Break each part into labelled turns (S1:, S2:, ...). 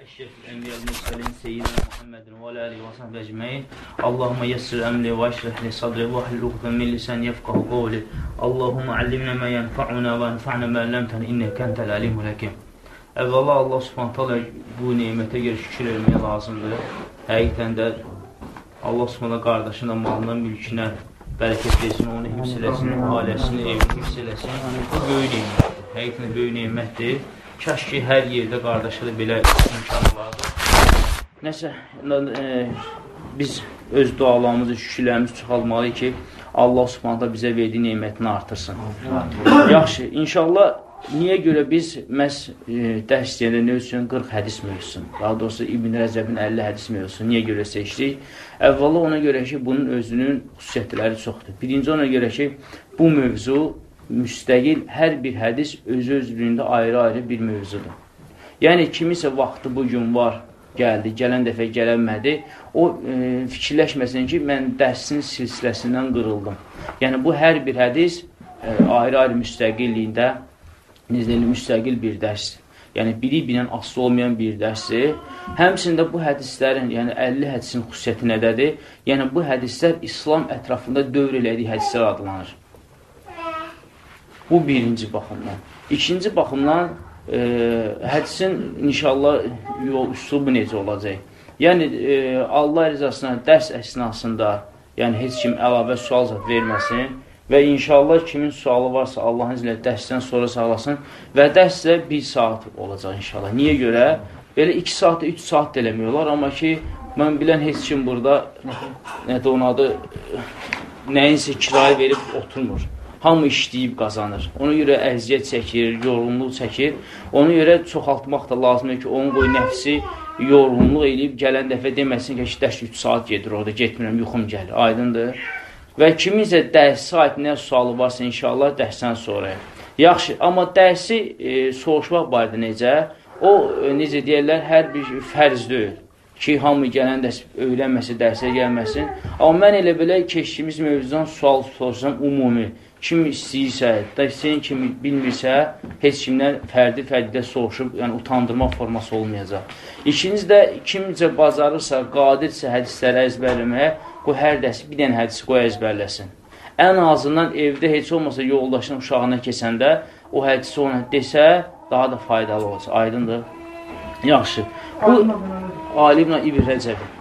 S1: أشرف الأنبياء المرسلين سيدنا محمد وعلى آله وصحبه أجمعين اللهم يسر أمري واشرح لي صدري واحلل عقدة من لساني يفقه قولي اللهم علمنا ما ينفعنا وانفعنا ما علمتنا إنك أنت العليم الحكيم Əvvəla Allah subhanət hala bu neymətə görə şükür etməyə lazımdır. Həqiqətən də Allah subhanət qardaşına, malına, mülkünə bərəkət versin, onu hifz eləsin, ailəsini, evini hifz eləsin. Bu böyük neymətdir. Həqiqətən böyük neymətdir. Kaş ki, hər yerdə qardaşa da belə imkan vardır. Nəsə, e, biz öz dualarımızı, şükürlərimizi çoxalmalıyıq ki, Allah subhanətə bizə verdiyi neymətini artırsın. Yaxşı, inşallah Niyə görə biz məhz e, dərs deyəndə nə üçün 40 hədis mövzusun, daha doğrusu İbn Rəcəbin 50 hədis mövzusun, niyə görə seçdik? Əvvəla ona görə ki, bunun özünün xüsusiyyətləri çoxdur. Birinci ona görə ki, bu mövzu müstəqil hər bir hədis özü özlüyündə ayrı-ayrı bir mövzudur. Yəni, kimisə vaxtı bugün var, gəldi, gələn dəfə gələnmədi, o e, fikirləşməsin ki, mən dərsin silsiləsindən qırıldım. Yəni, bu hər bir hədis e, ayrı-ayrı e, müstəqilliyində necə müstəqil bir dərsdir. Yəni, biri bilən aslı olmayan bir dərsdir. Həmçində bu hədislərin, yəni 50 hədisin xüsusiyyəti nədədir? Yəni, bu hədislər İslam ətrafında dövr elədiyi hədislər adlanır. Bu birinci baxımdan. İkinci baxımdan, e, hədisin inşallah yol üslubu necə olacaq? Yəni, e, Allah rizasına dərs əsnasında, yəni heç kim əlavə sual verməsin Və inşallah kimin sualı varsa Allahın iznilə dərsdən sonra sağlasın və dərs də bir saat olacaq inşallah. Niyə görə? Belə 2 saat, 3 saat da eləmiyorlar, amma ki, mən bilən heç kim burada nədə onun adı nəyinsə kirayə verib oturmur. Hamı işləyib qazanır. Ona görə əziyyət çəkir, yorğunluq çəkir. Ona görə çoxaltmaq da lazımdır ki, onun qoy nəfsi yorğunluq eləyib gələn dəfə deməsin ki, dərs 3 saat gedir orada, getmirəm, yuxum gəlir. Aydındır. Və kiminsə dərsi aid nə sualı varsa inşallah dərsdən sonra. Yaxşı, amma dərsi e, soruşmaq barədə necə? O, e, necə deyərlər, hər bir fərz deyil ki, hamı gələn dərs öyrənməsi, dərsə gəlməsin. Amma mən elə belə keçdiyimiz mövzudan sual sorsam umumi. Kim istəyirsə, dəstəyin kimi bilmirsə, heç kimdən fərdi-fərdidə soruşub, yəni utandırma forması olmayacaq. İkinci də, kimcə bacarırsa, qadirsə hədisləri əzbərləməyə, qoy hər dəsi bir dənə hədisi qoy əzbərləsin. Ən azından evdə heç olmasa yoldaşın uşağına keçəndə o hədisi ona desə, daha da faydalı olacaq. Aydındır? Yaxşı. Bu alimlə İbn Rəcəbi.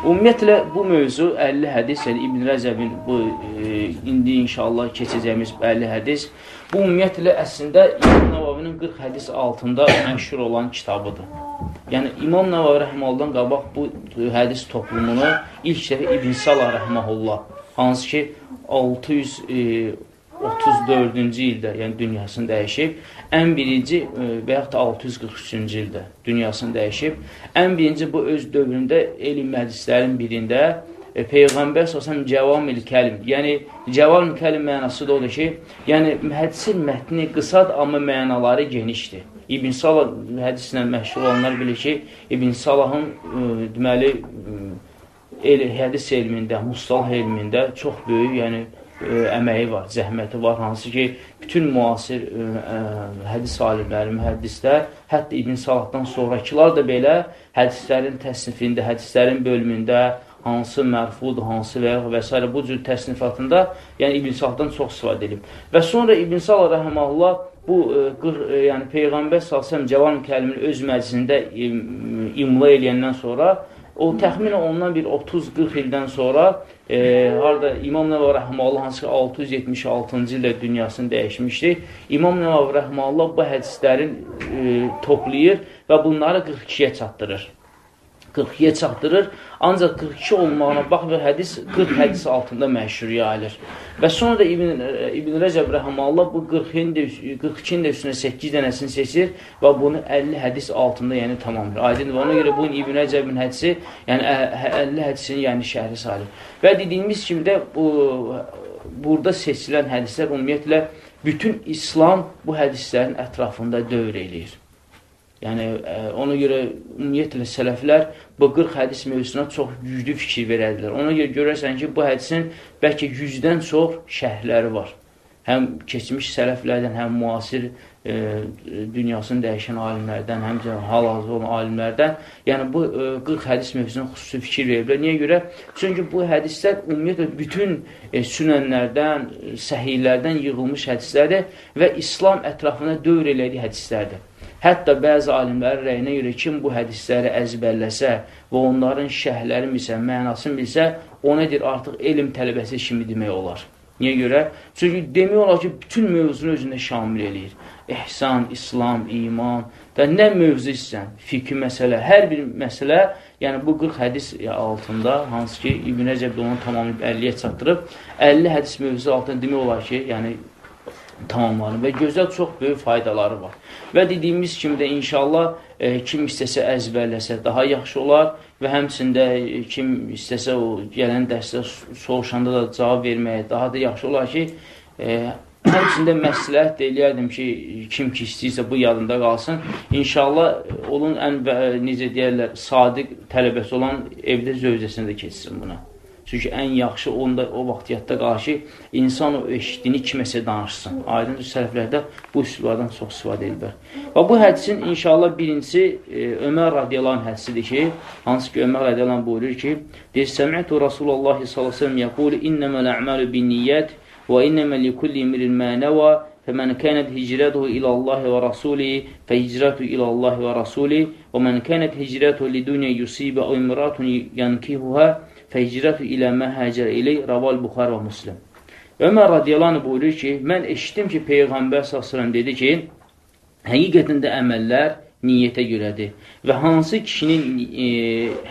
S1: Ümumiyyətlə, bu mövzu 50 hədis, yəni İbn Rəcəbin bu, e, indi inşallah keçəcəyimiz 50 hədis, bu ümumiyyətlə əslində İbn Nəvavinin 40 hədis altında məşhur olan kitabıdır. Yəni, İmam Nəvavi Rəhməldən qabaq bu hədis toplumunu ilk dəfə İbn Sala Rəhməlullah, hansı ki 634-cü ildə, yəni dünyasını dəyişib, ən birinci e, və yaxud da 643-cü ildə dünyasını dəyişib, ən birinci bu öz dövründə elm hədislərin birində e, Peyğəmbər səsəm cəvamil kəlim, yəni cəvamil kəlim mənası da odur ki, yəni hədisin mətni qısadır, amma mənaları genişdir. İbn Salah hədislə məşhur olanlar bilir ki, İbn Salahın e, deməli e, el, hədis elmində, mustalah elmində çox böyük, yəni əməyi var, zəhməti var, hansı ki, bütün müasir ə, ə, hədis alimləri, mühəddislər, hətta İbn Salahdan sonrakılar da belə hədislərin təsnifində, hədislərin bölümündə hansı mərfudur, hansı və, və s. bu cür təsnifatında, yəni İbn Salahdan çox istifadə edilib. Və sonra İbn Salah rəhməllah bu e, e, yəni Peyğəmbər salsam cavan kəlimini öz məclisində imla eləyəndən sonra o təxminən ondan bir 30-40 ildən sonra e, harada İmam Nəvavi Rəhməllah hansı ki 676-cı ildə dünyasını dəyişmişdi. İmam Nəvavi Rəhməllah bu hədislərin e, toplayır və bunları 42-yə çatdırır. 42-yə çatdırır. Ancaq 42 olmağına baxmır, hədis 40 hədis altında məşhur yayılır. Və sonra da İbn, İbn Rəcəb Rəhəmallah bu 40-nin də 42-nin də üstünə 8 dənəsini seçir və bunu 50 hədis altında yəni tamamdır. Aydındır. Ona görə bu İbn Rəcəbin hədisi, yəni 50 hədisinin yəni şəhri salır. Və dediyimiz kimi də bu burada seçilən hədislər ümumiyyətlə bütün İslam bu hədislərin ətrafında dövr eləyir. Yəni, ə, e, ona görə ümumiyyətlə sələflər bu 40 hədis mövzusuna çox güclü fikir verədilər. Ona görə görərsən ki, bu hədisin bəlkə 100-dən çox şərhləri var. Həm keçmiş sələflərdən, həm müasir e, dünyasını dəyişən alimlərdən, həmçinin hal-hazır olan alimlərdən, yəni bu e, 40 hədis mövzusuna xüsusi fikir veriblər. Niyə görə? Çünki bu hədislər ümumiyyətlə bütün e, sünənlərdən, səhiylərdən yığılmış hədislərdir və İslam ətrafına dövr elədiyi hədislərdir. Hətta bəzi alimlərin rəyinə görə kim bu hədisləri əzbərləsə və onların şəhlərini bilsə, mənasını bilsə, o nədir? Artıq elm tələbəsi kimi demək olar. Niyə görə? Çünki demək olar ki, bütün mövzunu özündə şamil eləyir. İhsan, İslam, iman və nə mövzu istəyən, fikri məsələ, hər bir məsələ, yəni bu 40 hədis altında, hansı ki, İbn Əcəb də onu tamamlayıb 50-yə çatdırıb, 50 hədis mövzusu altında demək olar ki, yəni tamamlanır və gözəl çox böyük faydaları var. Və dediyimiz kimi də inşallah e, kim istəsə əzbərləsə daha yaxşı olar və həmçində e, kim istəsə o gələn dərsdə soruşanda da cavab verməyə daha da yaxşı olar ki, e, həmçində məsləhət deyilərdim ki, kim ki istəyirsə bu yadında qalsın. İnşallah onun ən necə deyərlər, sadiq tələbəsi olan evdə zövcəsində keçsin buna. Çünki ən yaxşı onda o vaxt yadda qalır ki, insan o eşitdiyini kiməsə danışsın. Aydın sələflərdə bu üsullardan çox istifadə edirlər. Və bu hədisin inşallah birincisi e, Ömər radiyallahu hədisidir ki, hansı ki Ömər radiyallahu buyurur ki, deyir, Səmi'tu Rasulullah sallallahu aleyhi ve sellem yəqulu innəməl ə'malu bin niyyət və innəmə likulli mirin mə nəvə فمن كانت هجرته إلى الله ورسوله فهجرته إلى الله ورسوله ومن كانت هجرته لدنيا يصيب أو امرأة ينكهها fəhicrətu ilə mə həcər ilə Raval Buxar və Muslim. Ömər radiyalanı buyurur ki, mən eşitdim ki, Peyğəmbər s.ə.v dedi ki, həqiqətən də əməllər niyyətə görədir və hansı kişinin, e,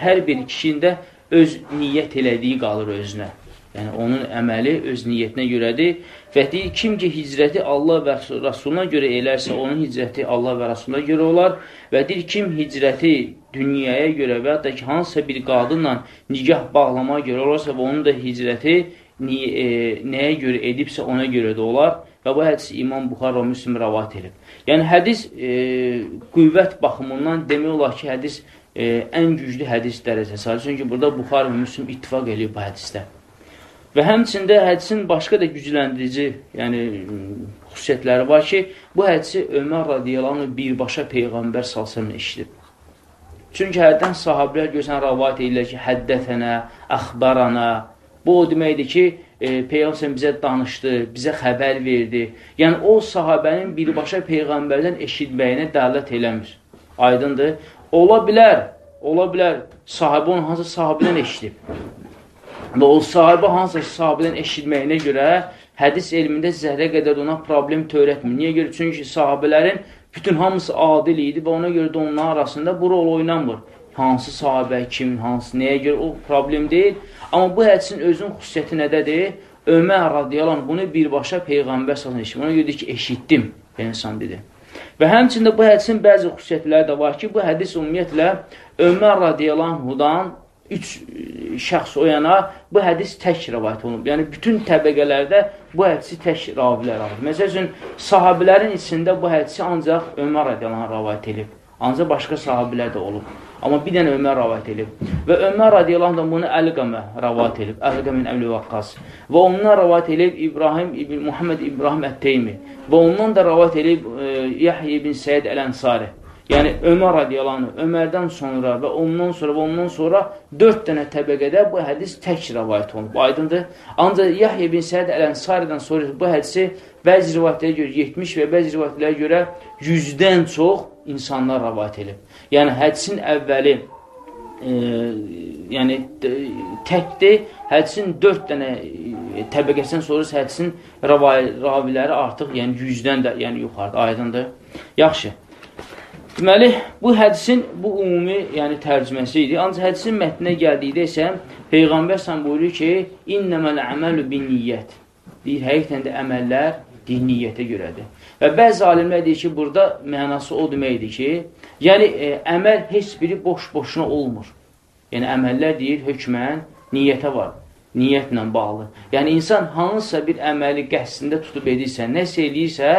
S1: hər bir kişində öz niyyət elədiyi qalır özünə. Yəni, onun əməli öz niyyətinə görədir və deyir, kim ki, hicrəti Allah və Rasuluna görə elərsə, onun hicrəti Allah və Rasuluna görə olar və deyir, kim hicrəti dünyaya görə və ya da ki, hansısa bir qadınla nigah bağlamaya görə olarsa və onun da hicrəti ni, e, nəyə görə edibsə ona görə də olar və bu hədis İmam Buxar və Müslim rəvat edib. Yəni, hədis e, qüvvət baxımından demək olar ki, hədis e, ən güclü hədis dərəcəsi. Çünki burada Buxar və Müslim ittifaq eləyib bu hədisdə. Və həmçində hədisin başqa da gücləndirici, yəni xüsusiyyətləri var ki, bu hədisi Ömər radiyalanu birbaşa Peyğəmbər salsın eşidib. Çünki hərdən sahabilər görsən rəvat edirlər ki, həddətənə, əxbarana. Bu o deməkdir ki, e, Peyğəmbər bizə danışdı, bizə xəbər verdi. Yəni o sahabənin birbaşa Peyğəmbərdən eşitməyinə dəlalət eləmir. Aydındır? Ola bilər, ola bilər sahabə onun hansı sahabədən eşidib. Və o sahabə hansısa sahabədən eşitməyinə görə hədis elmində zərrə qədər ona problem törətmir. Niyə görə? Çünki sahabələrin Bütün hamısı adil idi və ona görə də onlar arasında bu rol oynanmır. Hansı sahabə, kim, hansı, nəyə görə o problem deyil. Amma bu hədisin özünün xüsusiyyəti nədədir? Ömər radiyalan bunu birbaşa Peyğəmbər sallallahu əleyhi Ona görə ki, eşitdim, insan dedi. Və həmçində bu hədisin bəzi xüsusiyyətləri də var ki, bu hədis ümumiyyətlə Ömər radiyalanhudan üç e, şəxs o yana bu hədis tək rəvayət olunub. Yəni, bütün təbəqələrdə bu hədisi tək ravilər alır. Məsəl üçün, sahabilərin içində bu hədisi ancaq Ömər rədiyallahu rəvayət edib. Ancaq başqa sahabilər də olub. Amma bir dənə Ömər rəvayət edib. Və Ömər radiyallahu anh bunu Əl-Qəmə rəvayət edib. Əl-Qəmin Əbli Vaqqas. Və ondan rəvayət edib İbrahim ibn Muhammed İbrahim Ət-Teymi. Və ondan da rəvayət edib e, Yahya ibn Səid Əl-Ənsari. Yəni Ömər radiyalanı, Ömərdən sonra və ondan sonra və ondan sonra dörd dənə təbəqədə bu hədis tək rəvayət olunub. Aydındır. Ancaq Yahya bin Səid Əl-Ənsaridən sonra bu hədisi bəzi rivayətlərə görə 70 və bəzi rivayətlərə görə 100-dən çox insanlar rəvayət edib. Yəni hədisin əvvəli e, yəni təkdir. Hədisin 4 dənə e, təbəqəsindən sonra hədisin raviləri artıq yəni 100-dən də yəni yuxarıda aydındır. Yaxşı. Deməli, bu hədisin bu ümumi, yəni tərcüməsi idi. Ancaq hədisin mətninə gəldikdə isə Peyğəmbər sən buyurur ki, İnnəməl əməlu bin niyyət. Deyir, həqiqətən də əməllər deyir, niyyətə görədir. Və bəzi alimlər deyir ki, burada mənası o deməkdir ki, yəni e, əməl heç biri boş-boşuna olmur. Yəni əməllər deyir, hökmən niyyətə var niyyətlə bağlı. Yəni, insan hansısa bir əməli qəsdində tutub edirsə, nəsə edirsə,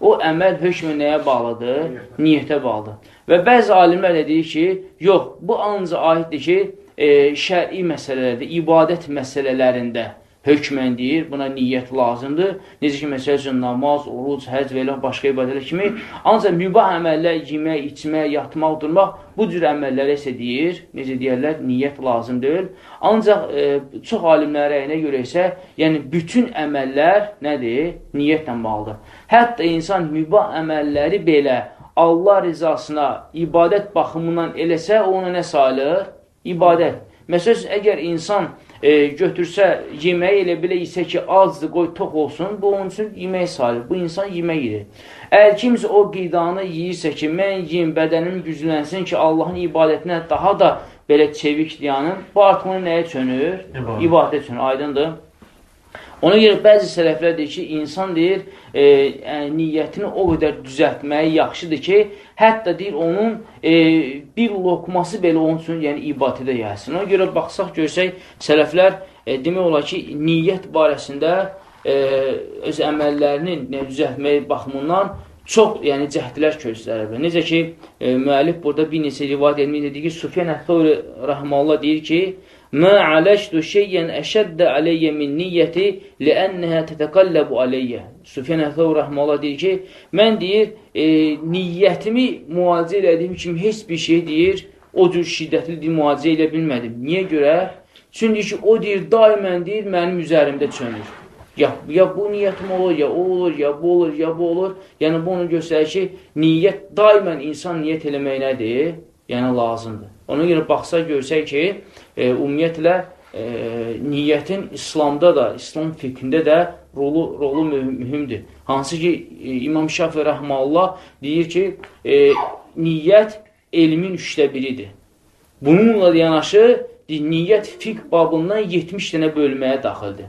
S1: o əməl hökmü nəyə bağlıdır? Niyyətə bağlıdır. Və bəzi alimlər də deyir ki, yox, bu ancaq aiddir ki, e, şəri məsələlərdə, ibadət məsələlərində hökmən deyir, buna niyyət lazımdır. Necə ki, məsəl üçün, namaz, oruc, həc və elə başqa ibadələr kimi. Ancaq mübah əməllər, yemək, içmək, yatmaq, durmaq, bu cür əməllərə isə deyir, necə deyərlər, niyyət lazım deyil. Ancaq e, çox alimlərə rəyinə görə isə, yəni bütün əməllər nədir? Niyyətlə bağlıdır. Hətta insan mübah əməlləri belə Allah rizasına ibadət baxımından eləsə, ona nə sayılır? İbadət. Məsələn, əgər insan e, götürsə, yeməyi elə belə isə ki, azdır, qoy tox olsun, bu onun üçün yemək sayılır. Bu insan yemək yiyir. Əgər kimsə o qidanı yiyirsə ki, mən yiyim, bədənim güclənsin ki, Allahın ibadətinə daha da belə çevik dayanım, bu artıq onu nəyə çönür? İbadət, çönür, aydındır. Ona görə bəzi sələflər deyir ki, insan deyir, e, e, niyyətini o qədər düzəltməyi yaxşıdır ki, hətta deyir, onun e, bir lokması belə onun üçün yəni, ibadətə gəlsin. Ona görə baxsaq, görsək, sələflər e, demək olar ki, niyyət barəsində e, öz əməllərinin yəni, düzəltməyi baxımından çox yəni, cəhdlər göstərir. Necə ki, e, müəllif burada bir neçə rivayət etmək dedi ki, Sufyan Əhvəri Rəhmallah deyir ki, Mə aləşdu şeyən əşəddə aleyyə min niyyəti ləənnəhə tətəqəlləbu aleyyə. Süfyan Əhləv Rəhmələ deyir ki, mən deyir, e, niyyətimi müalicə elədiyim kimi heç bir şey deyir, o cür şiddətli deyir, müalicə elə bilmədim. Niyə görə? Çünki ki, o deyir, daimən deyir, mənim üzərimdə çönür. Ya, ya bu niyyətim olur, ya o olur, ya bu olur, ya bu olur. Yəni, bu onu göstərir ki, niyyət, daimən insan niyyət eləmək nədir? Yəni, lazımdır. Ona görə baxsa görsək ki, e, ümumiyyətlə e, niyyətin İslamda da, İslam fikrində də rolu, rolu mühümdür. Hansı ki, e, İmam Şafi Rəhmallah deyir ki, e, niyyət elmin üçdə biridir. Bununla yanaşı, niyyət fiqh babından 70 dənə bölməyə daxildir.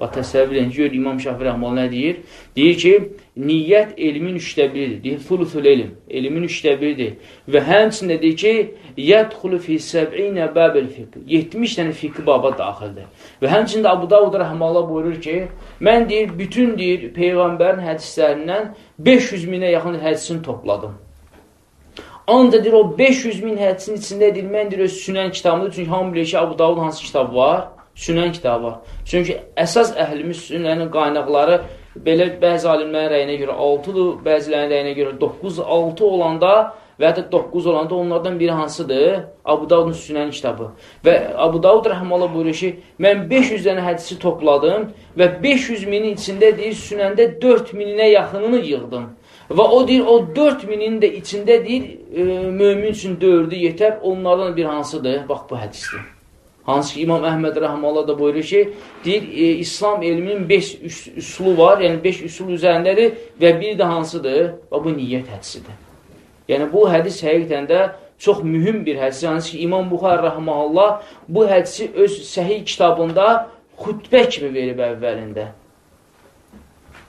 S1: Və təsəvvür edin, gör İmam Şafi Rəhmal nə deyir? Deyir ki, niyyət elmin üçdə biridir. Deyir, thuluthul elm, elmin üçdə biridir. Və həmçində deyir ki, yədxulu fi səb'inə bəbil fiqh. 70 dənə fiqh baba daxildir. Və həmçində Abu Davud Rəhmallah buyurur ki, mən deyir, bütün deyir, Peyğəmbərin hədislərindən 500 minə yaxın hədisini topladım. Ancaq deyir, o 500 min hədisin içində deyir, mən deyir, öz sünən kitabımdır. Çünki hamı bilir ki, Abu Davud hansı kitab var? Sünən kitabı var. Çünki əsas əhlimiz sünənin qaynaqları belə bəzi alimlərin rəyinə görə 6-dır, bəzilərinin rəyinə görə 9, 6 olanda və da 9 olanda onlardan biri hansıdır? Abu Davudun sünən kitabı. Və Abu Davud rəhməllah buyurur ki, mən 500 dənə hədisi topladım və 500 minin içində deyir, sünəndə 4 mininə yaxınını yığdım. Və o deyir, o 4 minin də içində deyir, e, mömin üçün dördü yetər, onlardan bir hansıdır? Bax, bu hədisdir. Hansı ki, İmam Əhməd Rəhmallah da buyurur ki, deyir, e, İslam elminin 5 üsulu var, yəni 5 üsul üzərindədir və bir də hansıdır? Və bu niyyət hədisidir. Yəni, bu hədis həqiqətən də çox mühüm bir hədis. Hansı ki, İmam Buxar Rəhmallah bu hədisi öz səhih kitabında xütbə kimi verib əvvəlində.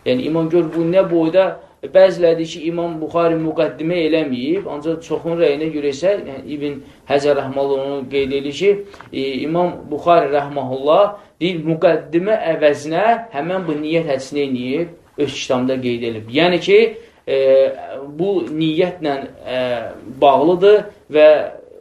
S1: Yəni, İmam gör, bu nə boyda Bəzilədir ki, İmam Buxari müqəddimə eləməyib, ancaq çoxun rəyinə görə isə yəni, İbn Həzər Rəhmallah onu qeyd edir ki, e, İmam Buxari Rəhməhullah deyir, müqəddimə əvəzinə həmən bu niyyət hədisini eləyib, öz kitabında qeyd edib. Yəni ki, e, bu niyyətlə e, bağlıdır və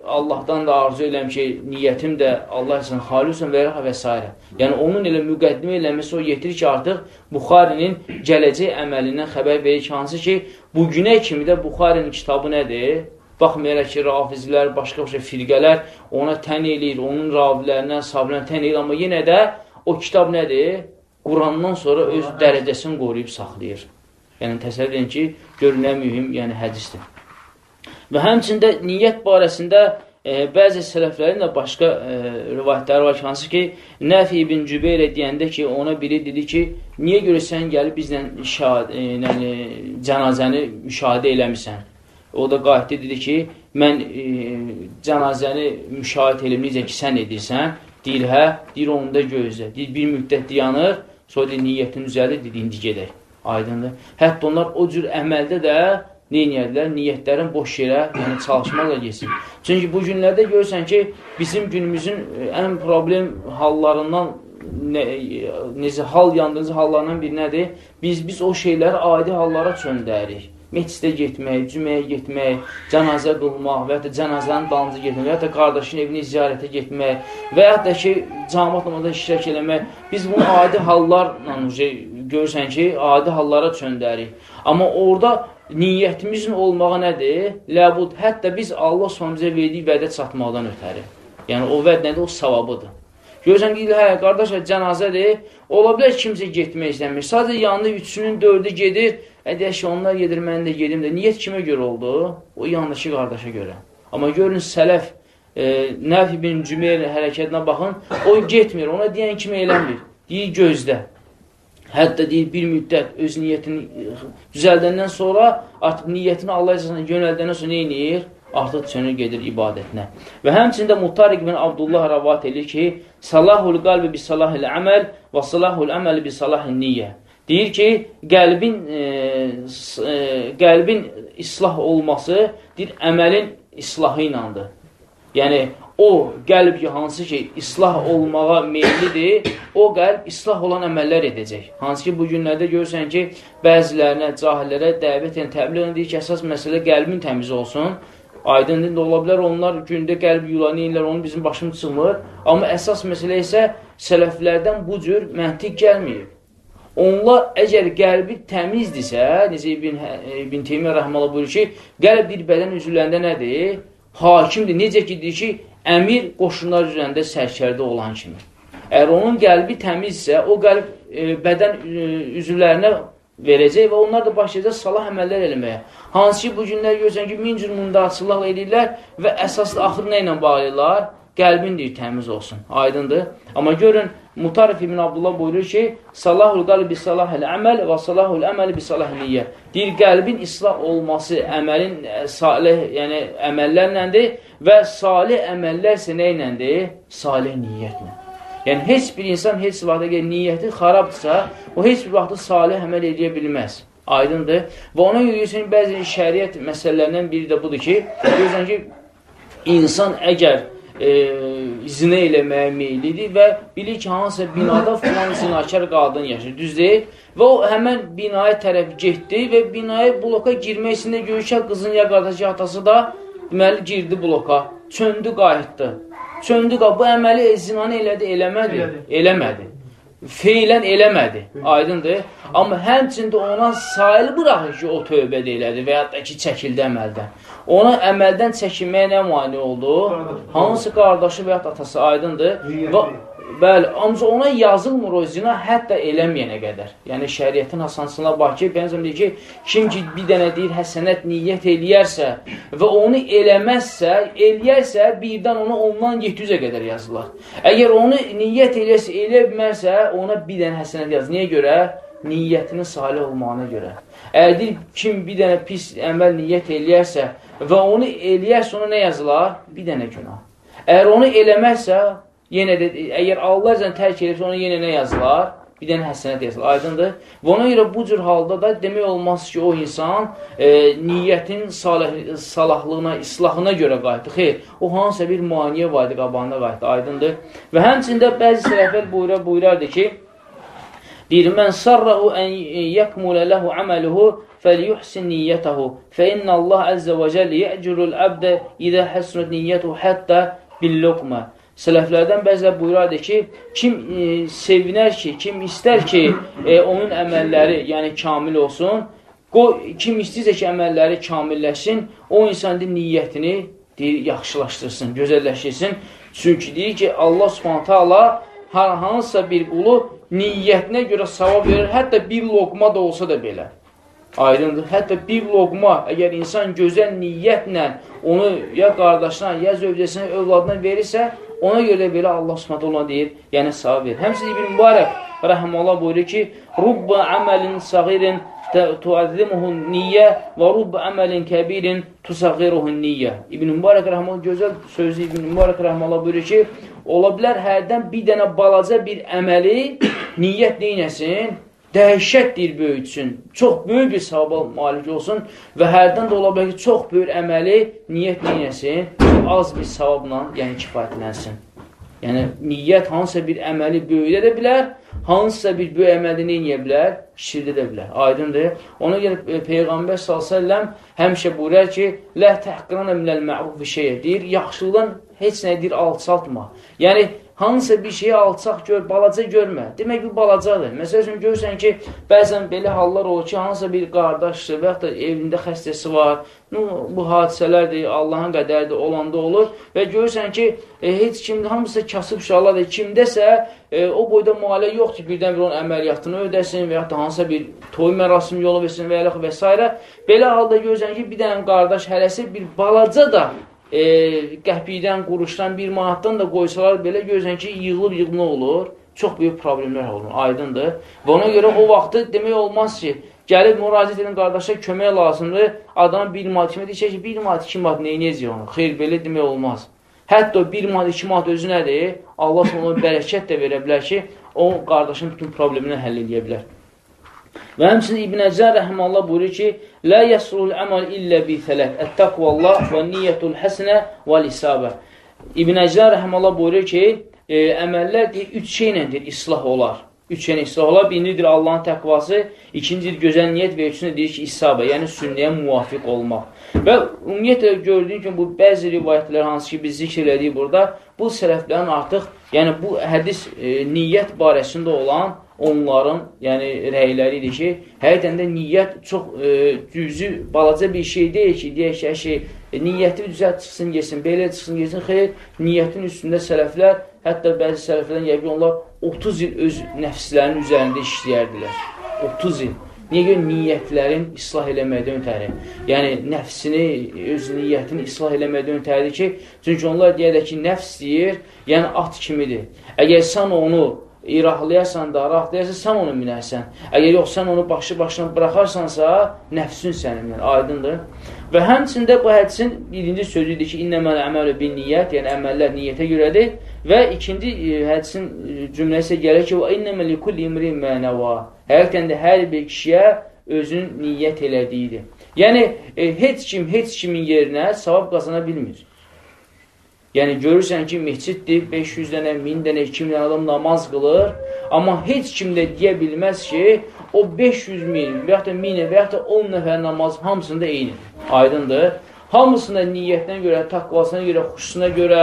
S1: Allahdan da arzu eləm ki, niyyətim də Allah üçün xalusun və və s. Yəni, onun elə müqəddimə eləməsi o yetirir ki, artıq Buxarinin gələcək əməlindən xəbər verir ki, hansı ki, bu günə kimi də Buxarinin kitabı nədir? Baxmayaraq ki, rafizlər, başqa-başqa firqələr ona tən eləyir, onun ravilərindən, sahabilərindən tən eləyir, amma yenə də o kitab nədir? Qurandan sonra öz dərəcəsini qoruyub saxlayır. Yəni, təsəvvür edin ki, görünən mühüm yəni, hədisdir. Və həmçində niyyət barəsində e, bəzi sələflərin də başqa e, rivayətləri var ki, hansı ki, Nəfi ibn Cübeyrə deyəndə ki, ona biri dedi ki, niyə görə sən gəlib bizlə şahid, e, yəni, cənazəni müşahidə eləmirsən? O da qayıtdı, dedi ki, mən e, cənazəni müşahid eləm necə ki, sən edirsən, deyir, hə, deyir, onu da gözlə, deyir, bir müddət dayanır, sonra deyir, niyyətin üzəri, deyir, indi gedək. Aydındır. Hətta onlar o cür əməldə də neyniyədilər? Niyyətlərin boş yerə, yəni çalışmaqla geçsin. Çünki bu günlərdə görürsən ki, bizim günümüzün e, ən problem hallarından ne, necə hal yandırıcı hallarından bir nədir? Biz biz o şeyləri adi hallara çöndərik. meçidə getmək, cüməyə getmək, cənazə qılmaq və da cənazənin dalınca getmək və da qardaşın evini ziyarətə getmək və da ki, cəmat namazda iştirak eləmək. Biz bunu adi hallarla görürsən ki, adi hallara çöndərik. Amma orada niyyətimizin olmağı nədir? Ləbud, hətta biz Allah s.ə.və verdiyi vədə çatmaqdan ötəri. Yəni, o vəd nədir? O savabıdır. Görürsən ki, hə, qardaşlar, cənazədir. Ola bilər kimsə getmək istəmir. Sadəcə yanında üçünün dördü gedir. Və deyək ki, onlar gedir, mən də gedim də. Niyyət kimə görə oldu? O yanındakı qardaşa görə. Amma görün, sələf, e, Nəf ibn Cümeyr hərəkətinə baxın, o getmir, ona deyən kimi eləmir. Deyir, gözlə. Hətta deyir, bir müddət öz niyyətini düzəldəndən sonra artıq niyyətini Allah əsasına yönəldəndən sonra nə eləyir? artıq çönür gedir ibadətinə. Və həmçində Muhtariq bin Abdullah rəvat edir ki, salahul qalbi bi salahil əməl və salahul əməli bi salahil niyyə. Deyir ki, qəlbin, e, e, qəlbin islah olması deyir, əməlin islahı iləndir. Yəni, o qəlb ki, hansı ki, islah olmağa meyillidir, o qəlb islah olan əməllər edəcək. Hansı ki, bu günlərdə görürsən ki, bəzilərinə, cahillərə dəvət edən, təbliğ deyir ki, əsas məsələ qəlbin təmiz olsun. Aydın da ola bilər, onlar gündə qəlb yulanı edirlər, onun bizim başımız çıxmır. Amma əsas məsələ isə sələflərdən bu cür məntiq gəlməyib. Onlar əgər qəlbi təmizdirsə, necə İbn, İbn Teymiyyə rəhmələ buyurur ki, qəlb bir bədən üzvlərində nədir? Hakimdir. Necə ki, deyir ki, əmir qoşunlar üzərində sərkərdə olan kimi. Əgər onun qəlbi təmizsə, o qəlb e, bədən e, üzvlərinə verəcək və onlar da başlayacaq salah əməllər eləməyə. Hansı ki, bu günlər görsən ki, min cür mundaçılıq edirlər və əsaslı axır nə ilə bağlayırlar? Qəlbin deyir, təmiz olsun. Aydındır. Amma görün, Mutarif ibn Abdullah buyurur ki, salahul qalbi salahil əməl və salahul əməli bi salah niyyə. Deyir, qəlbin islah olması əməlin e, salih, yəni əməllərləndir və salih əməllər isə nə iləndir? Salih niyyətlə. Yəni, heç bir insan heç vaxta gəlir, niyyəti xarabdırsa, o heç bir vaxtda salih əməl edə bilməz. Aydındır. Və ona görürsən, bəzi şəriət məsələlərindən biri də budur ki, görürsən ki, insan əgər e, zinə eləməyə meylidir və bilir ki, hansısa binada filan zinakar qadın yaşır, düz deyil. Və o həmən binaya tərəf getdi və binaya bloka girməsində görür ki, qızın ya qardaşı atası da deməli girdi bloka, çöndü, qayıtdı. Söndü qab, bu əməli zinanı elədi, eləmədi? Eləmədi. Feylən eləmədi. Aydındır. Amma həmçində ona sail buraxır ki, o tövbə elədi və ya da ki, çəkildi əməldən. Ona əməldən çəkinməyə nə mani oldu? Hansı qardaşı və ya atası aydındır. Və Bəli, ancaq ona yazılmır o zina hətta eləməyənə qədər. Yəni şəriətin hasansına bax ki, bənzəm deyir ki, kim ki bir dənə deyir həsənət niyyət eləyərsə və onu eləməzsə, eləyərsə birdən ona ondan 700-ə qədər yazılar. Əgər onu niyyət eləyərsə, eləyə bilmərsə, ona bir dənə həsənət yaz. Niyə görə? Niyyətinin salih olmağına görə. Əgər deyir, kim bir dənə pis əməl niyyət eləyərsə və onu eləyərsə, ona nə yazılar? Bir dənə günah. Əgər onu eləməzsə, Yenə də, əgər Allah zən tərk edibsə, ona yenə nə yazılar? Bir dənə həsənət yazılır, aydındır. Və ona görə bu cür halda da demək olmaz ki, o insan e, niyyətin salih, salahlığına, islahına görə qayıtdı. Xeyr, o hansısa bir maniyə var idi, qabağında qayıtdı, aydındır. Və həmçində bəzi sələfəl buyurur, buyurardı ki, deyir, mən sarrahu ən yəkmulə ləhu əməluhu fəliyuhsin niyyətəhu fəinnə Allah əzzə və cəlli yəcürül əbdə idə həsnət niyyətu həttə billuqmə Sələflərdən bəzilər buyurardı ki, kim e, sevinər ki, kim istər ki, e, onun əməlləri, yəni kamil olsun, qoy, kim istəyirsə ki, əməlləri kamilləşsin, o insan deyir, niyyətini deyir, yaxşılaşdırsın, gözəlləşdirsin. Çünki deyir ki, Allah subhanətə Allah hər hansısa bir qulu niyyətinə görə savab verir, hətta bir loqma da olsa da belə. Aydındır. Hətta bir loqma, əgər insan gözəl niyyətlə onu ya qardaşına, ya zövcəsinə, övladına verirsə, Ona görə belə Allah Subhanahu ona deyir, yəni savab verir. Həmçinin İbn Mübarək rəhməhullah buyurur ki: "Rubba amalin sagirin tuazzimuhu niyyə və rubba amalin kəbirin tusaghiruhu niyyə." İbn Mübarək rəhməhullah gözəl sözü İbn Mübarək rəhməhullah buyurur ki, ola bilər hərdən bir dənə balaca bir əməli niyyət neynəsin? dəhşətdir böyütsün, çox böyük bir savaba malik olsun və hərdən də ola bilər ki, çox böyük əməli niyyət neynəsin? Az bir savabla, yəni kifayətlənsin. Yəni, niyyət hansısa bir əməli böyüdə də bilər, hansısa bir böyük əməli neyə bilər? Şirdə də bilər. Aydındır. Ona görə e, Peyğəmbər s.ə.v həmişə buyurar ki, Lə təhqirana minəl mə'ruf bir şeyə deyir, yaxşılıqdan heç nə deyir, alçaltma. Yəni, hansısa bir şeyi alçaq gör, balaca görmə. Demək ki, balacadır. Məsəl üçün, görürsən ki, bəzən belə hallar olur ki, hansısa bir qardaşdır və yaxud da evində xəstəsi var, nu, bu hadisələrdir, Allahın qədəridir, olanda olur və görürsən ki, e, heç kimdə, hamısı kasıb uşaqlardır, kimdəsə e, o boyda müalə yoxdur, birdən bir onun əməliyyatını ödəsin və yaxud da hansısa bir toy mərasimi yolu versin və, və s. Belə halda görürsən ki, bir dənə qardaş hələsi bir balaca da e, qəpikdən, quruşdan, bir manatdan da qoysalar belə görürsən ki, yığılıb yığma olur, çox böyük problemlər olur, aydındır. Və ona görə o vaxtı demək olmaz ki, gəlib müraciət edən qardaşa kömək lazımdır, adama bir manat kimi deyəcək ki, bir manat, iki manat neynəyəcək onu? Xeyr, belə demək olmaz. Hətta bir manat, iki manat özü nədir? Allah ona bərəkət də verə bilər ki, o qardaşın bütün problemini həll edə bilər. Və həmçinin İbn Əcər rəhməllah buyurur ki, Lə yəsulul əmal illə bi thələt, ət-təqvallah və niyyətul həsnə və lisabə. İbn Əcər rəhməllah buyurur ki, e, əməllər deyir, üç şeylə deyir, islah olar. Üç şeylə islah olar. Birincidir Allahın təqvası, ikincidir gözəl niyyət və üçüncü deyir ki, isabə, yəni sünnəyə muvafiq olmaq. Və ümumiyyətlə gördüyün kimi bu bəzi rivayətlər hansı ki biz zikr elədik burada, bu sələflərin artıq, yəni bu hədis e, niyyət barəsində olan onların yəni rəyləri idi ki, həqiqətən də niyyət çox e, cüzü, balaca bir şey deyil ki, deyək ki, hər şey e, niyyəti düzəlt çıxsın, yesin, belə çıxsın, yesin, xeyr, niyyətin üstündə sələflər, hətta bəzi sələflərdən yəqin onlar 30 il öz nəfslərinin üzərində işləyərdilər. 30 il. Niyə görə niyyətlərin islah eləməkdən ötəri? Yəni, nəfsini, öz niyyətini islah eləməkdən ötəridir ki, çünki onlar deyərlər ki, nəfs deyir, yəni at kimidir. Əgər sən onu irahlayarsan da, rahatlayarsan, sən onu minərsən. Əgər yox, sən onu başı başına buraxarsansa, nəfsün səninlə, aydındır. Və həmçində bu hədisin birinci sözüdür ki, innəməl əmələ bin niyyət, yəni əməllər niyyətə görədir. Və ikinci e, hədisin e, cümləsi gəlir ki, innəməl likulli imrin mənəva. Həqiqətən də hər bir kişiyə özün niyyət elədiyidir. Yəni, e, heç kim, heç kimin yerinə savab qazana bilmir. Yəni, görürsən ki, mesciddir, 500 dənə, 1000 dənə, 2000 dənə adam namaz qılır, amma heç kim də deyə bilməz ki, o 500 min və yaxud da 1000 və yaxud da 10 nəfər namaz hamısında eynidir. Aydındır. Hamısında niyyətinə görə, takvasına görə, xuşusuna görə,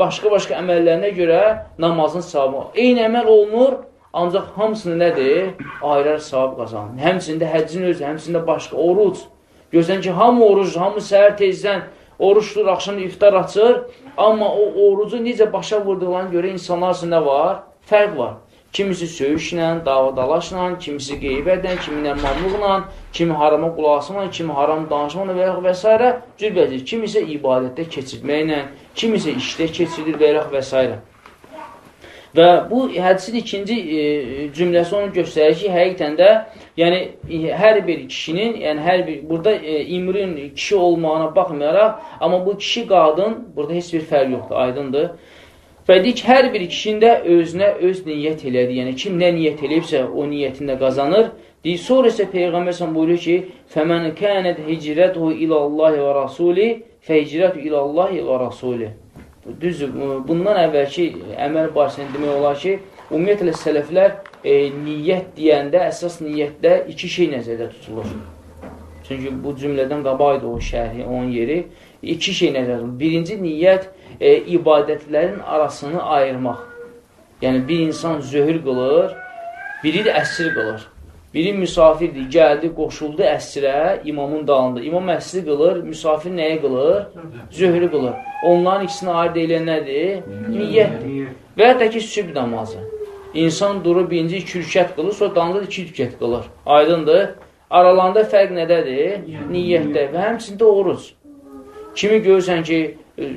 S1: başqa-başqa e, əməllərinə görə namazın savabı. Eyni əməl olunur, ancaq hamısını nədir? Ayrı savab qazanır. Həmçində həccin özü, həmçində başqa oruc. Görsən ki, hamı oruc, hamı səhər tezdən oruç tutur, axşam iftar açır, amma o orucu necə başa vurduqlarını görə insanlar arasında nə var? Fərq var. Kimisi söyüşlə, davadalaşla, kimisi qeybətlə, kiminlə mamluqla, kimi harama qulasımla, kimi haram danışmaqla və, və s. cürbəcir. Kimisə ibadətdə keçirməklə, kimisə işdə keçirilir və, və s. Və bu hədisin ikinci e, cümləsi onu göstərir ki, həqiqətən də yəni hər bir kişinin, yəni hər bir burada e, imrin kişi olmağına baxmayaraq, amma bu kişi qadın burada heç bir fərq yoxdur, aydındır. Və deyik, hər bir kişinin də özünə öz niyyət elədi. Yəni, kim nə niyyət eləyibsə, o niyyətində qazanır. Deyik, sonra isə Peyğəmbər sən buyurur ki, فَمَنْ كَانَتْ هِجْرَتُهُ إِلَى اللّٰهِ وَرَسُولِ فَهِجْرَتُ إِلَى اللّٰهِ وَرَسُولِ Düzdür, bundan əvvəlki əməl barəsində demək olar ki, ümumiyyətlə sələflər e, niyyət deyəndə, əsas niyyətdə iki şey nəzərdə tutulur. Çünki bu cümlədən qabaydı o şərhi, onun yeri. İki şey nəzərdə tutulur. Birinci niyyət e, ibadətlərin arasını ayırmaq. Yəni, bir insan zöhür qılır, biri də əsr qılır. Biri müsafirdir, gəldi, qoşuldu əsrə imamın dalında. İmam əsri qılır, müsafir nəyə qılır? Zöhrü qılır. Onların ikisini ayrı deyilən nədir? Niyyətdir. Və hətta ki, sübh namazı. İnsan durur, birinci iki rükət qılır, sonra dalında iki rükət qılır. Aydındır. Aralarında fərq nədədir? Niyyətdə və həmçində oruc. Kimi görürsən ki, e,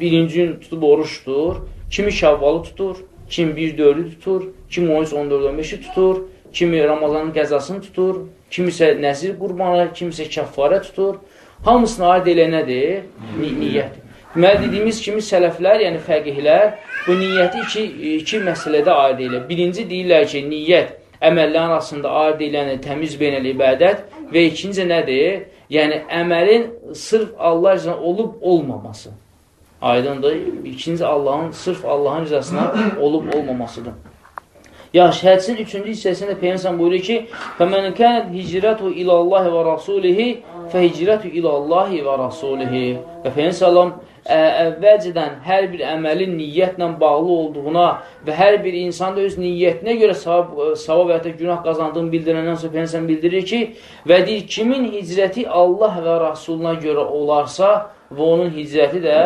S1: birinci gün tutub oruç tutur, kimi şəvvalı tutur, kim 1-4-ü tutur, kim 13-14-15-i tutur, kimi Ramazanın qəzasını tutur, kimisə nəzir qurbanı, kimisə kəffarə tutur. Hamısına aid elə nədir? Ni niyyət. Deməli, dediyimiz kimi sələflər, yəni fəqihlər bu niyyəti iki, iki məsələdə aid elə. Birinci deyirlər ki, niyyət əməllərin arasında aid eləni təmiz beynəl ibadət və ikinci nədir? Yəni, əməlin sırf Allah rızasına olub olmaması. Aydındır. İkinci Allahın, sırf Allahın rızasına olub olmamasıdır. Yaxşı, hədisin üçüncü hissəsində Peyyəmsən buyurur ki, فَمَنْ كَانَتْ هِجْرَتُ إِلَى اللّٰهِ وَرَسُولِهِ فَهِجْرَتُ إِلَى اللّٰهِ وَرَسُولِهِ Və Peyyəmsən əvvəlcədən hər bir əməlin niyyətlə bağlı olduğuna və hər bir insan da öz niyyətinə görə savab, savab və ya günah qazandığını bildirəndən sonra Peyyəmsən bildirir ki, və deyir, kimin hicrəti Allah və Rasuluna görə olarsa, və onun hicrəti də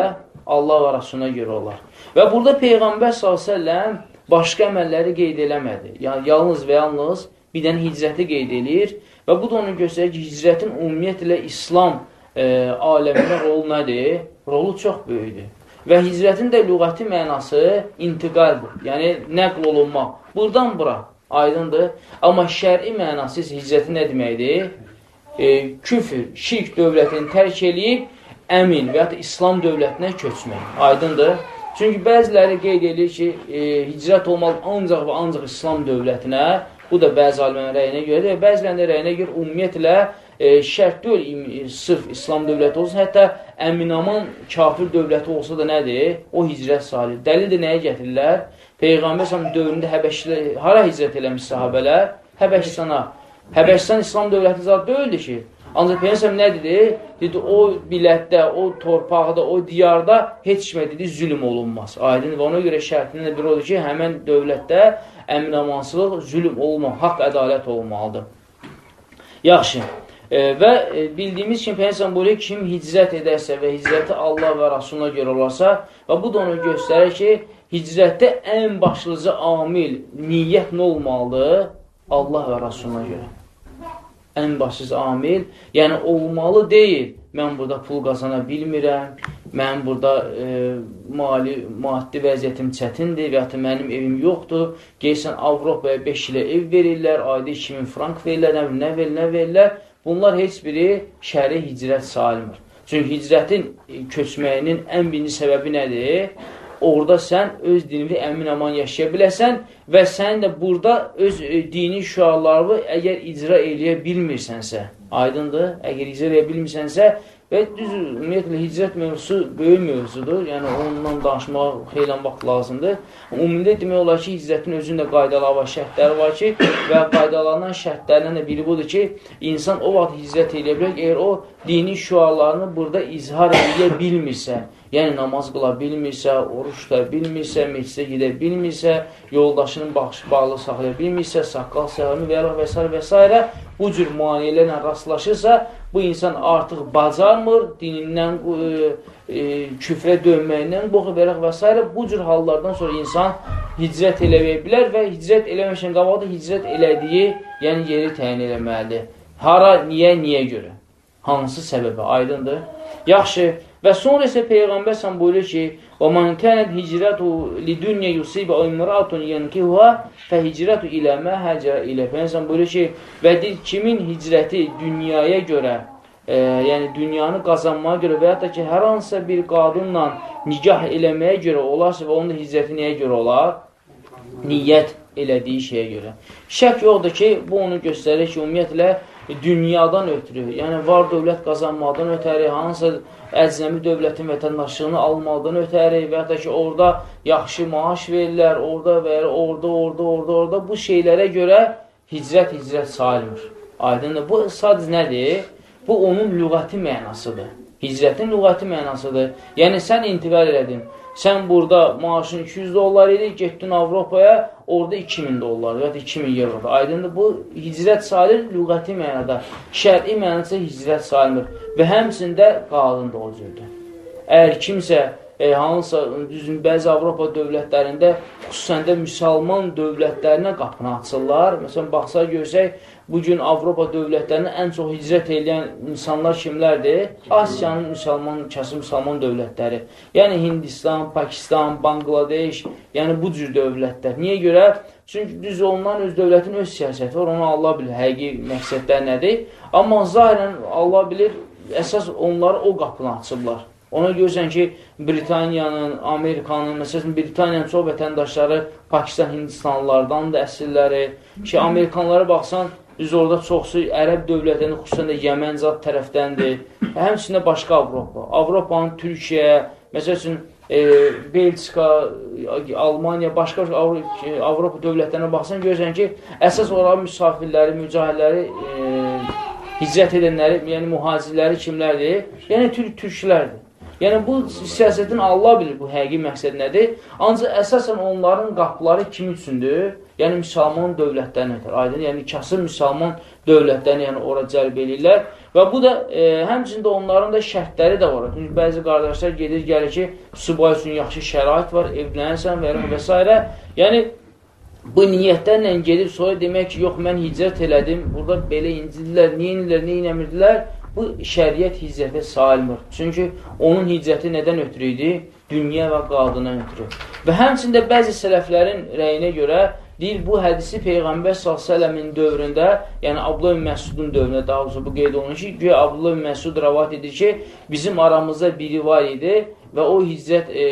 S1: Allah və Rasuluna görə olar. Və burada Peyğəmbər s.ə.v başqa əməlləri qeyd eləmədi. Yəni, yalnız və yalnız bir dənə hicrəti qeyd edir və bu da onu göstərir ki, hicrətin ümumiyyətlə İslam e, aləmində rolu nədir? Rolu çox böyükdür. Və hicrətin də lüğəti mənası intiqaldır, yəni nəql olunmaq. Buradan bura, aydındır. Amma şəri mənası hicrəti nə deməkdir? E, küfür, şirk dövlətini tərk eləyib, əmin və ya da İslam dövlətinə köçmək. Aydındır. Çünki bəziləri qeyd edir ki, e, hicrət olmalı ancaq və ancaq İslam dövlətinə, bu da bəzi alimlərin rəyinə görədir, bəzilərinin rəyinə görə ümumiyyətlə e, şərt deyil, e, sırf İslam dövləti olsun, hətta əminaman kafir dövləti olsa da nədir? O hicrət salih. Dəlil də nəyə gətirirlər? Peyğəmbər səhəm dövründə Həbəşlər, hara hicrət eləmiş sahabələr? Həbəşistana. Həbəşistan İslam dövləti zat deyildi ki, Ancaq Peyyəsəm nə dedi? Dedi, o bilətdə, o torpaqda, o diyarda heç kimə dedi, zülm olunmaz. Aydın və ona görə şərtindən bir odur ki, həmən dövlətdə əmin-amansılıq, zülm olma, haqq ədalət olmalıdır. Yaxşı. E, və e, bildiyimiz kimi Peyyəsəm buyuruyor, kim hicrət edərsə və hicrəti Allah və Rasuluna görə olarsa və bu da onu göstərir ki, hicrətdə ən başlıca amil, niyyət nə olmalıdır? Allah və Rasuluna görə ən başsız amil, yəni olmalı deyil. Mən burada pul qazana bilmirəm, mən burada e, mali, maddi vəziyyətim çətindir və ya mənim evim yoxdur. Geysən Avropaya 5 ilə ev verirlər, ayda 2000 frank verirlər, nə verirlər, nə verirlər. Bunlar heç biri şəri hicrət sayılmır. Çünki hicrətin köçməyinin ən birinci səbəbi nədir? Orada sən öz dinini əmin-aman yaşaya biləsən və sən də burada öz e, dini şüarlarını əgər icra eləyə bilmirsənsə, aydındır, əgər icra eləyə bilmirsənsə və düz ümumiyyətlə hicrət mövzusu böyük mövzudur, yəni ondan danışmağa xeylan vaxt lazımdır. Umumdə demək olar ki, hicrətin özündə qaydaları var, şərtləri var ki, və qaydalanan şərtlərindən də biri budur ki, insan o vaxt hicrət eləyə bilər, əgər o dini şüarlarını burada izhar eləyə bilmirsə, yəni namaz qıla bilmirsə, oruç tuta bilmirsə, meclisə gedə bilmirsə, yoldaşının baxışı bağlı saxlaya bilmirsə, saqqal səhəmi və və s. və s. bu cür müaniyyələrlə rastlaşırsa, bu insan artıq bacarmır, dinindən, e, e, küfrə dönməyindən qorxu verək və s. Bu cür hallardan sonra insan hicrət eləməyə bilər və hicrət eləməşən qabaqda hicrət elədiyi, yəni yeri təyin eləməlidir. Hara, niyə, niyə görə? Hansı səbəbə? Aydındır? Yaxşı, Və sonra isə Peyğəmbər sən buyurur ki, "Və man kanat hicratu lidunya yusiba imra'atun yankihuha fa hicratu ila ma hacara ila." Peyğəmbər buyurur ki, və deyir kimin hicrəti dünyaya görə, e, yəni dünyanı qazanmağa görə və ya da ki, hər hansısa bir qadınla nikah eləməyə görə olarsa və onun da hicrəti nəyə görə olar? Niyyət elədiyi şeyə görə. Şək yoxdur ki, bu onu göstərir ki, ümumiyyətlə dünyadan ötürü, yəni var dövlət qazanmaqdan ötəri, hansısa əcnəmi dövlətin vətəndaşlığını almaqdan ötəri və ya da ki, orada yaxşı maaş verirlər, orada və orada, orada, orada, orada bu şeylərə görə hicrət, hicrət sayılmır. Aydındır. Bu sadəcə nədir? Bu onun lüğəti mənasıdır. Hicrətin lüğəti mənasıdır. Yəni, sən intiqal elədin. Sən burada maaşın 200 dollar idi, getdin Avropaya, orada 2000 dollar və ya 2000 evroda. Aydındır, bu hicrət sayılır lüğəti mənada. Şər'i mənada hicrət sayılmır və həmsində qadın da o cürdür. Əgər kimsə e, hansısa düzün bəzi Avropa dövlətlərində xüsusən də müsəlman dövlətlərinə qapını açırlar. Məsələn, baxsa görsək, bugün Avropa dövlətlərinə ən çox hicrət edən insanlar kimlərdir? Asiyanın müsəlman, kəsim müsəlman dövlətləri. Yəni Hindistan, Pakistan, Bangladeş, yəni bu cür dövlətlər. Niyə görə? Çünki düz onların öz dövlətin öz siyasəti var, onu Allah bilir, həqiqi məqsədlər nədir. Amma zahirən Allah bilir, əsas onları o qapını açıblar. Ona görürsən ki, Britaniyanın, Amerikanın, məsələn, Britaniyanın çox vətəndaşları Pakistan, Hindistanlılardan da əsilləri ki, Amerikanlara baxsan, Düz orada çoxsu ərəb dövlətlərinin, xüsusən də Yəmən zat tərəfdəndir. Həmçində başqa Avropa. Avropanın Türkiyə, məsəl üçün, e, Belçika, Almaniya, başqa Avropa dövlətlərinə baxsan, görürsən ki, əsas olaraq müsafirləri, mücahilləri, e, hicrət edənləri, yəni mühacirləri kimlərdir? Yəni türk türklərdir. Yəni bu siyasətin Allah bilir bu həqiqi məqsəd nədir. Ancaq əsasən onların qapıları kim üçündür? Yəni müsəlman dövlətlərinə ötür. Aydın, yəni kasır müsəlman dövlətlərini yəni ora cəlb edirlər. Və bu da e, həmçində onların da şərtləri də var. Çünki bəzi qardaşlar gedir, gəlir ki, subay üçün yaxşı şərait var, evlənirsən və, və s. Yəni bu niyyətlərlə gedib sonra demək ki, yox mən hicrət elədim, burada belə incidirlər, niyə inirlər, niyə inəmirdilər? Bu şəriət hicrətə sayılmır. Çünki onun hicrəti nədən ötürü idi? Dünya və qadına ötürü. Və həmçində bəzi sələflərin rəyinə görə deyir, bu hədisi Peyğəmbər s.ə.v-in dövründə, yəni Abdullah Məsudun dövründə daha doğrusu bu qeyd olunur ki, güya Abdullah Məsud rəvat edir ki, bizim aramızda biri var idi və o hicrət, e,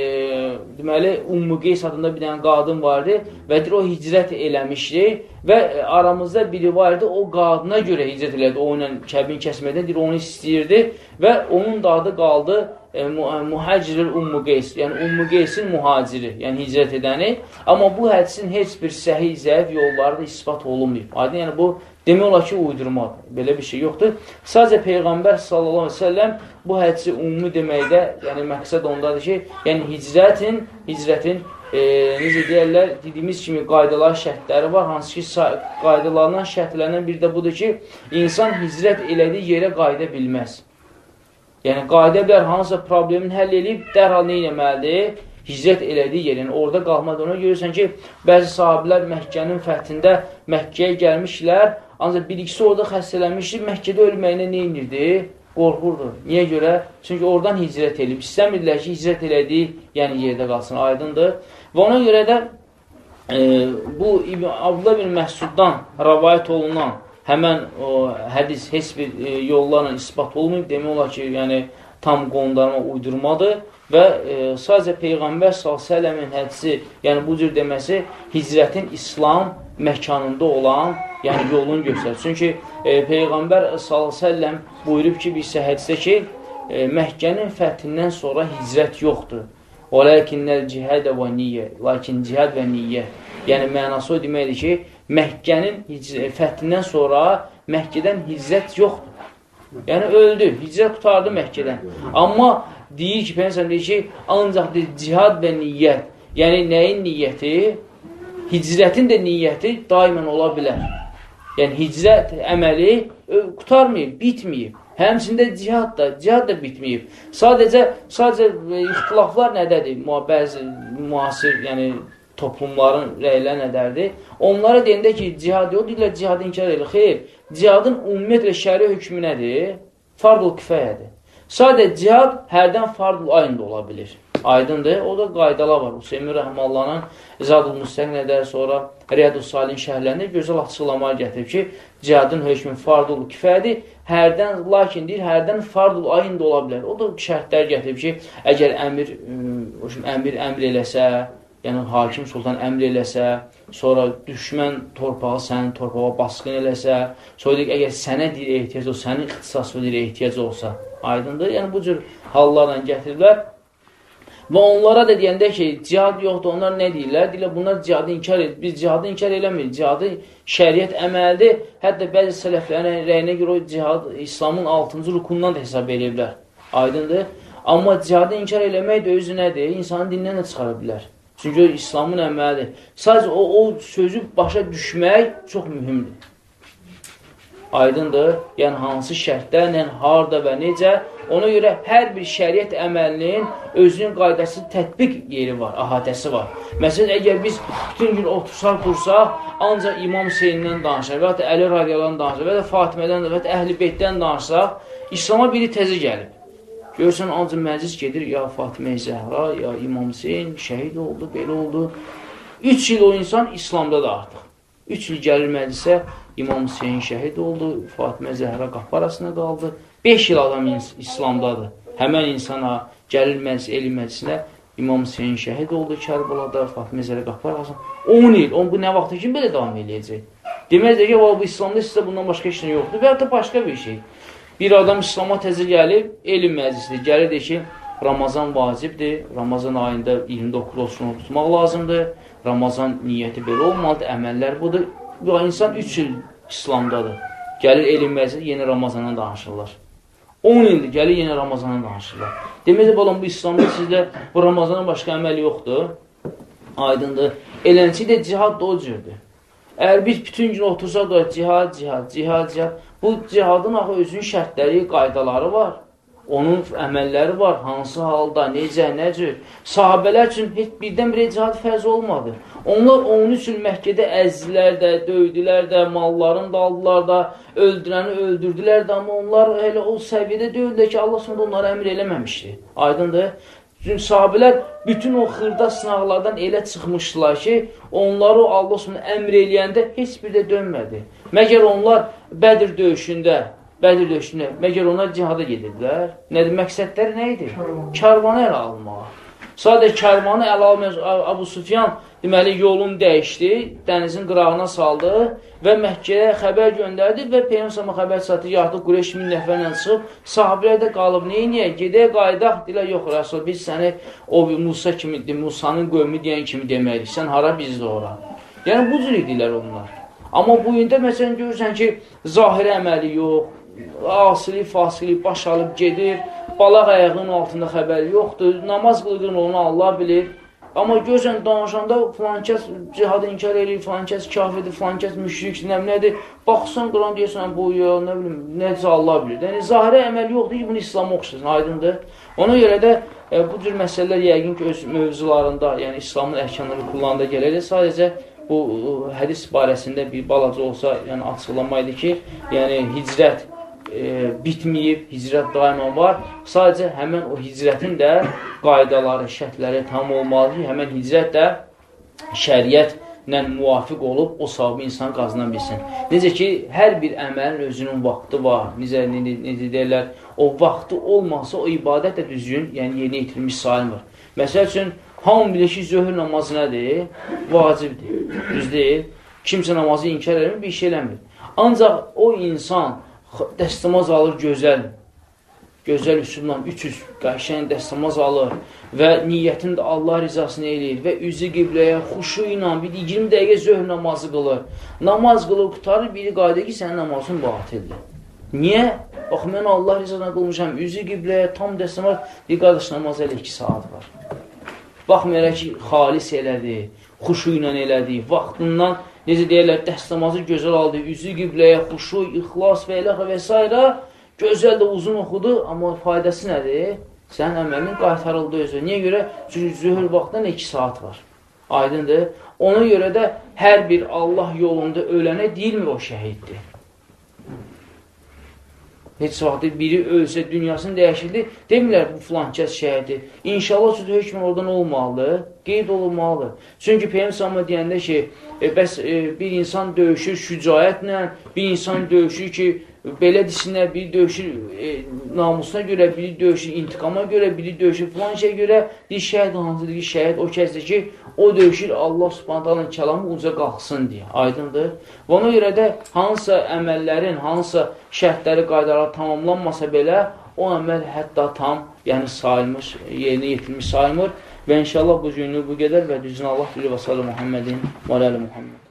S1: deməli, Ummu Qeys adında bir dənə qadın vardı və deyir, o hicrət eləmişdi və aramızda biri var idi, o qadına görə hicrət elədi, o ilə kəbin kəsmədən, deyir, onu istəyirdi və onun da adı qaldı e, Muhacirül Ummu Qeys, yəni Ummu Qeysin muhaciri, yəni hicrət edəni. Amma bu hədisin heç bir səhih, zəif yolları da ispat olunmayıb. Aydın, yəni bu demək olar ki, uydurmadır. Belə bir şey yoxdur. Sadəcə Peyğəmbər sallallahu əleyhi və səlləm bu hədisi ümumi deməkdə, yəni məqsəd ondadır ki, yəni hicrətin, hicrətin e, necə deyərlər, dediyimiz kimi qaydalar, şərtləri var. Hansı ki, qaydalarından, şərtlərindən biri də budur ki, insan hicrət elədiyi yerə qayıda bilməz. Yəni, qayıda bilər, hansısa problemin həll edib, dərhal nə eləməlidir? Hicrət elədiyi yerin, orada qalmadı. Ona görürsən ki, bəzi sahiblər Məkkənin fəthində Məkkəyə gəlmişlər, ancaq bir-ikisi orada xəstələnmişdir, Məkkədə ölməyinə nə inirdi? qorxurdu. Niyə görə? Çünki oradan hicrət edib. İstəmirlər ki, hicrət elədiyi yəni yerdə qalsın, aydındır. Və ona görə də e, bu İbn Abdullah bin Məhsuddan rəvayət olunan həmən o hədis heç bir e, yollarla ispat olmayıb. Demək olar ki, yəni tam qondarma uydurmadır və e, sadəcə Peyğəmbər s.ə.v-in hədisi, yəni bu cür deməsi hicrətin İslam məkanında olan yəni yolunu göstərir. Çünki e, Peyğəmbər s.ə.v buyurub ki, bir səhədsə ki, e, Məhkənin fəthindən sonra hicrət yoxdur. O ləkinnəl cihadə və niyyə. Lakin cihad və niyyə. Yəni, mənası o deməkdir ki, Məhkənin fəthindən sonra Məhkədən hicrət yoxdur. Yəni, öldü, hicrət qutardı Məhkədən. Amma deyir ki, Peyğəmbər deyir ki, ancaq deyir, cihad və niyyət. Yəni, nəyin niyyəti? Hicrətin də niyyəti daimən ola bilər. Yəni, hicrət əməli qutarmayıb, bitməyib. Həmçində cihad da, cihad da bitməyib. Sadəcə, sadəcə e, ixtilaflar nədədir? Bəzi müasir, yəni toplumların rəyləri nədərdir? Onlara deyəndə ki, cihad yox, deyirlər cihadı inkar edir. Xeyr, cihadın ümumiyyətlə şəri hökmü nədir? Fardul kifayədir. Sadəcə cihad hərdən fardul ayında ola bilir. Aydındır. O da qaydalar var. Hüseymin Rəhmallanın Zadul Müstəqnədə sonra Riyadus Salin şəhərlərində gözəl açıqlamalar gətirib ki, cihadın hökmü fardul kifədir. Hərdən, lakin deyir, hərdən fardul ayında ola bilər. O da şərtlər gətirib ki, əgər əmir, əmir əmr eləsə, yəni hakim sultan əmr eləsə, sonra düşmən torpağı sənin torpağa basqın eləsə, sonra deyir, əgər sənə deyir ehtiyac olsa, sənin ixtisaslı deyir ehtiyac olsa, aydındır. Yəni bu cür hallarla gətirirlər. Və onlara da deyəndə ki, cihad yoxdur, onlar nə deyirlər? Deyirlər, bunlar cihadı inkar edir. Biz cihadı inkar eləmirik. Cihadı şəriət əməldir. Hətta bəzi sələflərin rəyinə görə o cihad İslamın 6-cı rukundan da hesab edirlər. Aydındır. Amma cihadı inkar eləmək də özü nədir? İnsanın dinindən də çıxara bilər. Çünki o İslamın əməlidir. Sadəcə o, o sözü başa düşmək çox mühümdür. Aydındır. Yəni, hansı şərtlərlə, harada və necə Ona görə hər bir şəriət əməlinin özünün qaydası tətbiq yeri var, ahadəsi var. Məsələn, əgər biz bütün gün otursaq, dursaq, ancaq İmam Hüseynindən danışaq, və ya Əli radiyalarından danışaq, və ya Fatimədən, və ya Əhl-i Beytdən danışaq, İslama biri təzə gəlib. Görürsən, ancaq məclis gedir, ya Fatimə Zəhra, ya İmam Hüseyin şəhid oldu, belə oldu. Üç il o insan İslamda da artıq. Üç il gəlir məclisə, İmam Hüseyin şəhid oldu, Fatimə Zəhra qapı arasında qaldı. 5 il adam İslamdadır. Həmən insana gəlir məclis, elm məclisinə İmam Hüseyin şəhid oldu Kərbalada, Fatimə Zələ qapar qalsın. 10 il, on bu nə vaxta kimi belə davam eləyəcək? Deməzdir ki, bu İslamda sizə bundan başqa işin yoxdur və ya da başqa bir şey. Bir adam İslama təzir gəlib, elm məclisidir, gəlir deyir ki, Ramazan vacibdir. Ramazan ayında 29 olsun tutmaq lazımdır. Ramazan niyyəti belə olmalıdır. Əməllər budur. Bu insan 3 il İslamdadır. Gəlir elm məclisi, yenə Ramazandan danışırlar. 10 ildir, gəlir yenə Ramazandan danışırlar. Demək ki, bu İslamda sizdə bu Ramazandan başqa əməl yoxdur. Aydındır. Elənçi də cihad da o cürdür. Əgər biz bütün gün otursaq da cihad, cihad, cihad, cihad. Bu cihadın axı özünün şərtləri, qaydaları var. Onun əməlləri var, hansı halda, necə, nə cür. Sahabələr üçün heç birdən-birə cihad fərz olmadı. Onlar onun üçün Məkkədə əzdilər də, döydülər də, mallarını da aldılar da, öldürəni öldürdülər də, amma onlar elə o səviyyədə deyildilər ki, Allah sonra onları əmr eləməmişdi. Aydındır? Çünki sahabilər bütün o xırda sınaqlardan elə çıxmışdılar ki, onları Allah sonra əmr eləyəndə heç bir də dönmədi. Məgər onlar Bədir döyüşündə Bədir döyüşünə, məgər onlar cihada gedirdilər. Nədir, məqsədləri nə idi? Karvanı ələ almağa. Sadəcə karvanı ələ almaz, Abu Sufyan deməli yolunu dəyişdi, dənizin qırağına saldı və Məkkəyə xəbər göndərdi və Peyyəmsama xəbər çatdı, yaxdı Qureyş min nəfərlə çıxıb, sahabələr də qalıb, neynəyə, gedək qaydaq, dilə, yox, Rəsul, biz səni o Musa kimi, Musanın qövmü deyən kimi deməliyik, sən hara biz də ora. Yəni, bu cür idilər onlar. Amma bu ində məsələn görürsən ki, zahiri əməli yox, asili, fasili baş alıb gedir, balaq ayağının altında xəbər yoxdur, namaz qılqın onu Allah bilir. Amma görsən, danışanda filan kəs cihadı inkar edir, filan kəs kafirdir, filan kəs müşrikdir, nə nədir? Baxsan, Quran deyirsən, bu ya, nə bilim, necə Allah bilir. Yəni, zahirə əməl yoxdur ki, bunu İslam oxusun, aydındır. Ona görə də e, bu cür məsələlər yəqin ki, öz mövzularında, yəni İslamın əhkamları kullanında gələcək. Sadəcə bu hədis barəsində bir balaca olsa, yəni açıqlamaydı ki, yəni hicrət e, bitməyib, hicrət daima var. Sadəcə həmən o hicrətin də qaydaları, şərtləri tam olmalıdır. Həmən hicrət də şəriətlə müvafiq olub o savabı insan qazana bilsin. Necə ki, hər bir əməlin özünün vaxtı var. Necə, necə, necə deyirlər, o vaxtı olmasa o ibadət də düzgün, yəni yerinə yetirilmiş sayılmır. Məsəl üçün, hamı bilir ki, zöhr namazı nədir? Vacibdir. Düz deyil. Kimsə namazı inkar eləmir, bir şey eləmir. Ancaq o insan dəstəmaz alır gözəl, gözəl üsulla 300 qəşəng dəstəmaz alır və niyyətini də Allah rizasını eləyir və üzü qibləyə xuşu ilə bir 20 dəqiqə zöhr namazı qılır. Namaz qılır, qutarır, biri qayda ki, sənin namazın batildir. Niyə? Bax, mən Allah rizasına qılmışam, üzü qibləyə tam dəstəmaz, bir qardaş namazı elə 2 saat var. Baxmayaraq ki, xalis elədi, xuşu ilə elədi, vaxtından necə deyirlər, dəstəmazı gözəl aldı, üzü qibləyə, xuşu, ixlas və elə və s. Gözəl də uzun oxudu, amma faydası nədir? Sənin əməlin qaytarıldı özü. Niyə görə? Çünki zühür vaxtdan 2 saat var. Aydındır. Ona görə də hər bir Allah yolunda ölənə deyilmir o şəhiddir. Heç vaxtı biri ölsə, dünyasını dəyişildi, demirlər bu filan kəs şəhədi. İnşallah sözü hökmən oradan olmalıdır, qeyd olunmalıdır. Çünki Peyyəm deyəndə ki, e, bəs e, bir insan döyüşür şücayətlə, bir insan döyüşür ki, belə desinlər, biri döyüşür e, namusuna görə, biri döyüşür intiqama görə, biri döyüşür filan şeyə görə, deyir şəhid hansıdır ki, şəhid o kəsdir ki, o döyüşür Allah subhanətənin kəlamı uca qalxsın deyə, aydındır. Və ona görə də hansısa əməllərin, hansısa şərtləri, qaydaları tamamlanmasa belə, o əməl hətta tam, yəni sayılmış, yerinə yetilmiş sayılmır və inşallah bu günlük bu qədər və düzün Allah bilir və sallı Muhammedin və aləli Muhammed.